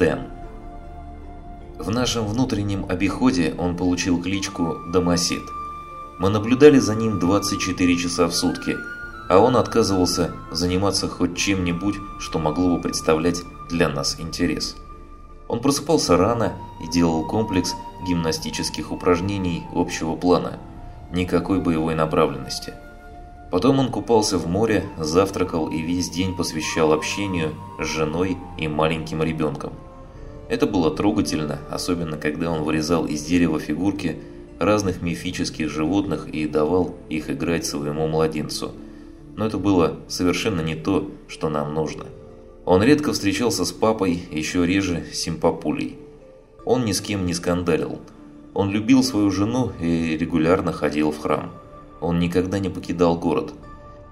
Тен. В нашем внутреннем обиходе он получил кличку Домосед. Мы наблюдали за ним 24 часа в сутки, а он отказывался заниматься хоть чем-нибудь, что могло бы представлять для нас интерес. Он просыпался рано и делал комплекс гимнастических упражнений общего плана, никакой боевой направленности. Потом он купался в море, завтракал и весь день посвящал общению с женой и маленьким ребенком. Это было трогательно, особенно когда он вырезал из дерева фигурки разных мифических животных и давал их играть своему младенцу. Но это было совершенно не то, что нам нужно. Он редко встречался с папой, еще реже с симпапулей. Он ни с кем не скандалил. Он любил свою жену и регулярно ходил в храм. Он никогда не покидал город.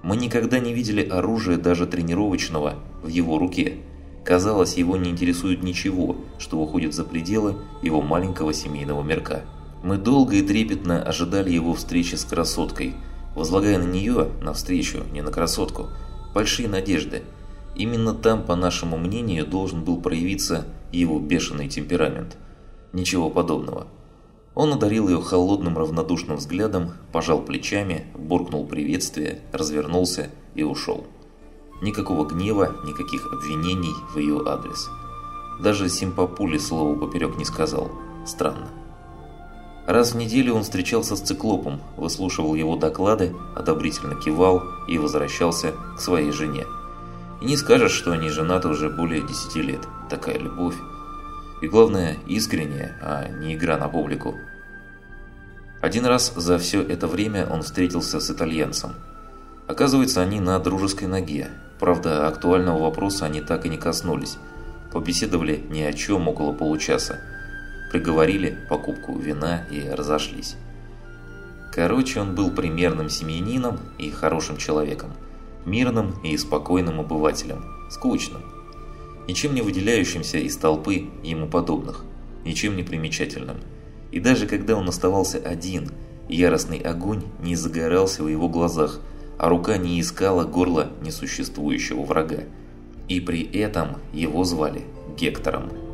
Мы никогда не видели оружия даже тренировочного в его руке. Казалось, его не интересует ничего, что выходит за пределы его маленького семейного мирка. Мы долго и трепетно ожидали его встречи с красоткой, возлагая на нее, навстречу, не на красотку, большие надежды. Именно там, по нашему мнению, должен был проявиться его бешеный темперамент. Ничего подобного. Он одарил ее холодным равнодушным взглядом, пожал плечами, буркнул приветствие, развернулся и ушел. Никакого гнева, никаких обвинений в ее адрес. Даже Симпапули слова поперек не сказал. Странно. Раз в неделю он встречался с циклопом, выслушивал его доклады, одобрительно кивал и возвращался к своей жене. И не скажешь, что они женаты уже более 10 лет. Такая любовь. И главное, искренняя, а не игра на публику. Один раз за все это время он встретился с итальянцем. Оказывается, они на дружеской ноге, Правда, актуального вопроса они так и не коснулись. Побеседовали ни о чем около получаса. Приговорили покупку вина и разошлись. Короче, он был примерным семьянином и хорошим человеком. Мирным и спокойным обывателем. Скучным. Ничем не выделяющимся из толпы ему подобных. Ничем не примечательным. И даже когда он оставался один, яростный огонь не загорался в его глазах – а рука не искала горла несуществующего врага. И при этом его звали Гектором.